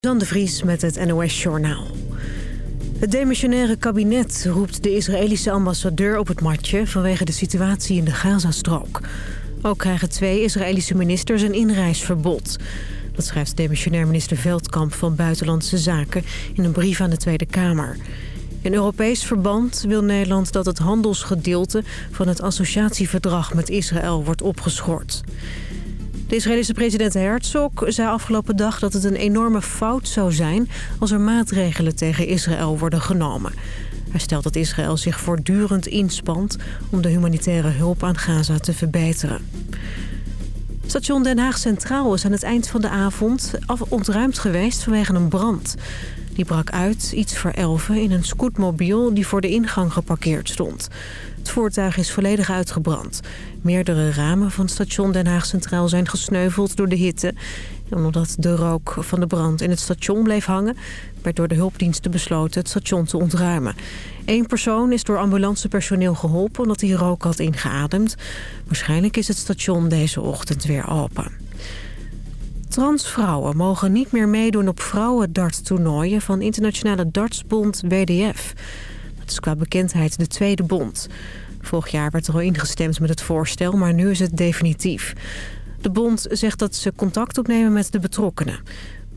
Dan de Vries met het NOS-journaal. Het demissionaire kabinet roept de Israëlische ambassadeur op het matje... vanwege de situatie in de Gazastrook. Ook krijgen twee Israëlische ministers een inreisverbod. Dat schrijft demissionair minister Veldkamp van Buitenlandse Zaken... in een brief aan de Tweede Kamer. In Europees verband wil Nederland dat het handelsgedeelte... van het associatieverdrag met Israël wordt opgeschort. De Israëlische president Herzog zei afgelopen dag dat het een enorme fout zou zijn... als er maatregelen tegen Israël worden genomen. Hij stelt dat Israël zich voortdurend inspant om de humanitaire hulp aan Gaza te verbeteren. Station Den Haag Centraal is aan het eind van de avond ontruimd geweest vanwege een brand. Die brak uit, iets voor elfen, in een scootmobiel die voor de ingang geparkeerd stond. Het voertuig is volledig uitgebrand. Meerdere ramen van station Den Haag Centraal zijn gesneuveld door de hitte. En omdat de rook van de brand in het station bleef hangen... werd door de hulpdiensten besloten het station te ontruimen. Eén persoon is door ambulancepersoneel geholpen omdat hij rook had ingeademd. Waarschijnlijk is het station deze ochtend weer open. Transvrouwen mogen niet meer meedoen op vrouwendarttoernooien van internationale dartsbond WDF. Is qua bekendheid de tweede bond. Vorig jaar werd er al ingestemd met het voorstel, maar nu is het definitief. De bond zegt dat ze contact opnemen met de betrokkenen.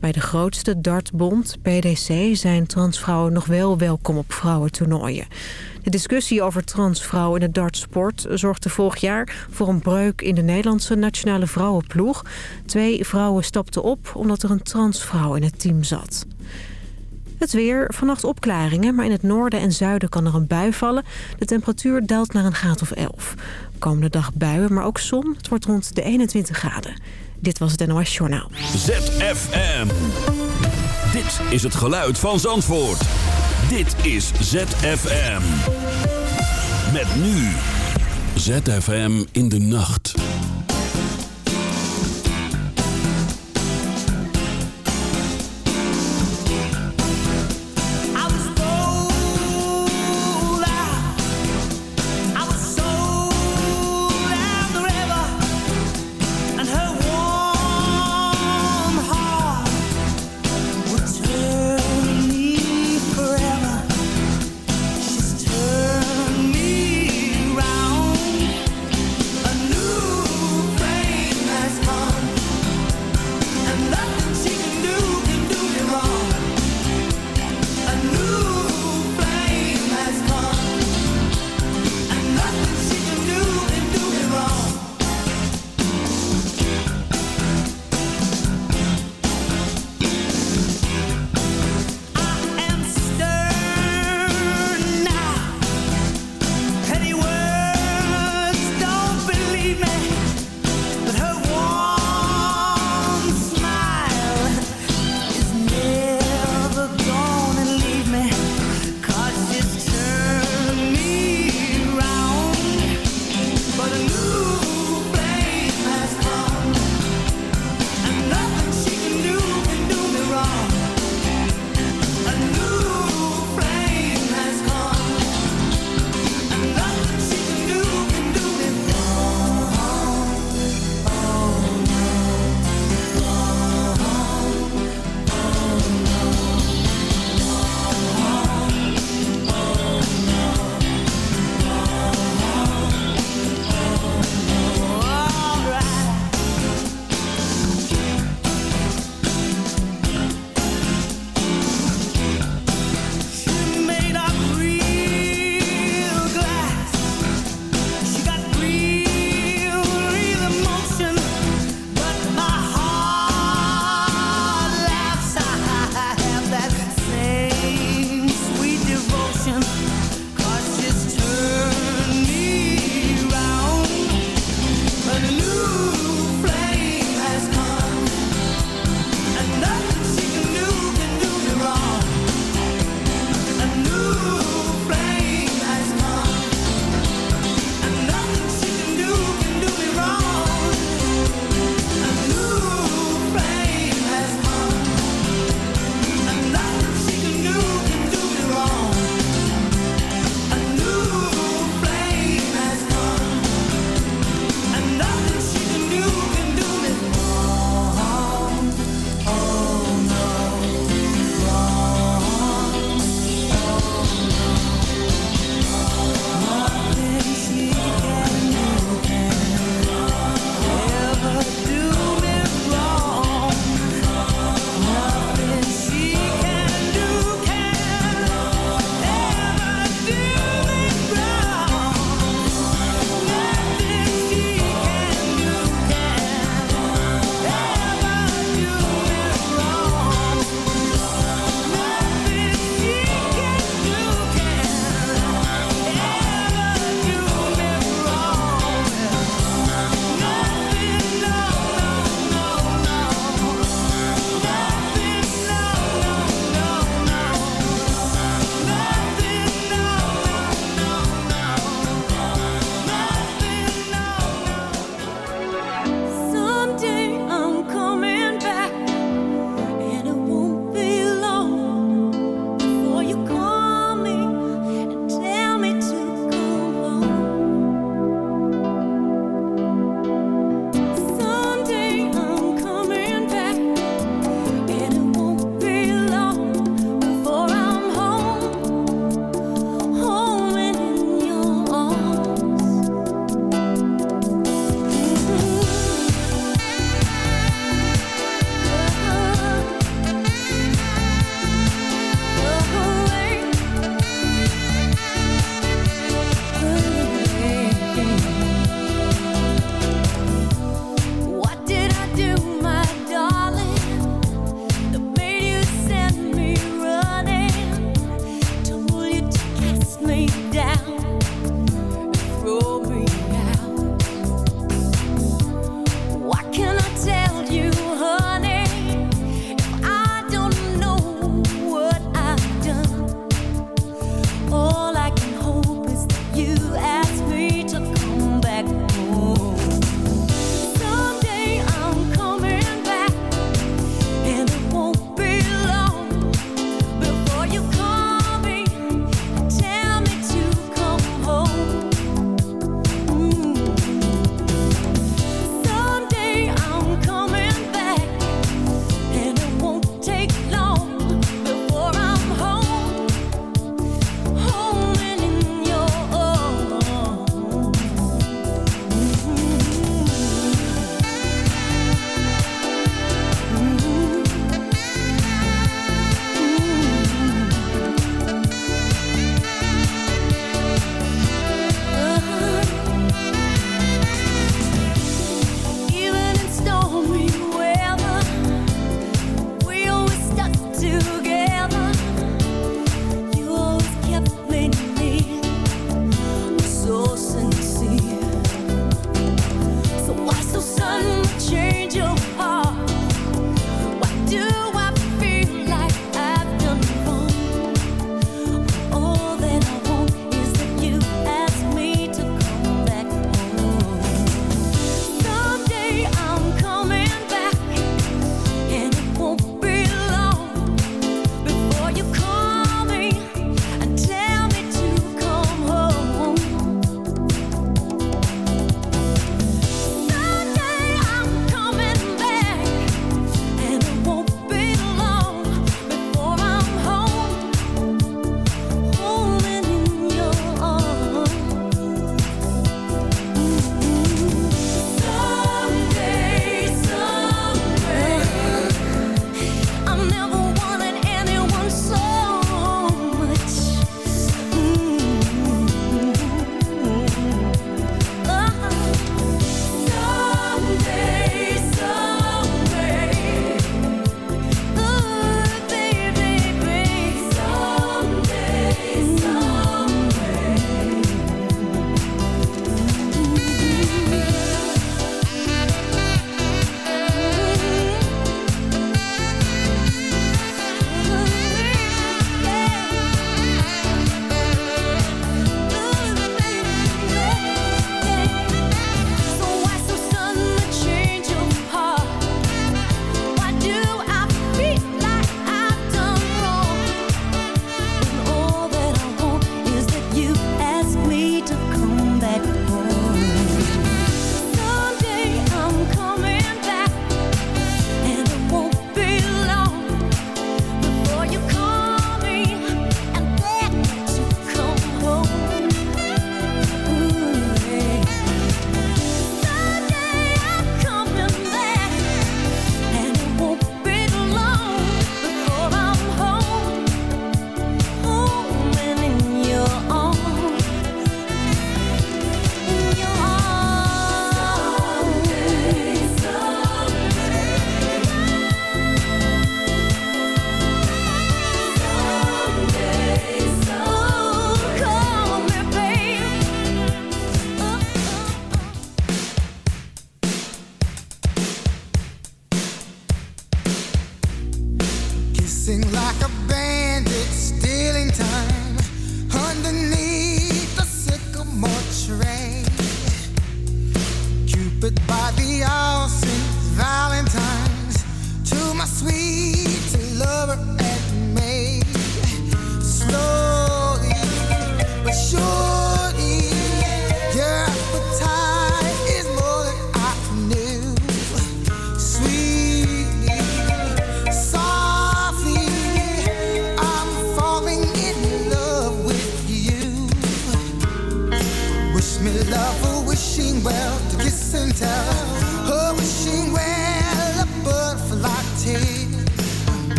Bij de grootste dartbond, PDC, zijn transvrouwen nog wel welkom op vrouwentoernooien. De discussie over transvrouwen in de dartsport zorgde vorig jaar voor een breuk in de Nederlandse nationale vrouwenploeg. Twee vrouwen stapten op omdat er een transvrouw in het team zat. Het weer, vannacht opklaringen, maar in het noorden en zuiden kan er een bui vallen. De temperatuur daalt naar een graad of 11. Komende dag buien, maar ook zon. Het wordt rond de 21 graden. Dit was het NOS Journaal. ZFM. Dit is het geluid van Zandvoort. Dit is ZFM. Met nu. ZFM in de nacht.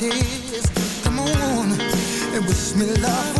tears. Come on and wish me love.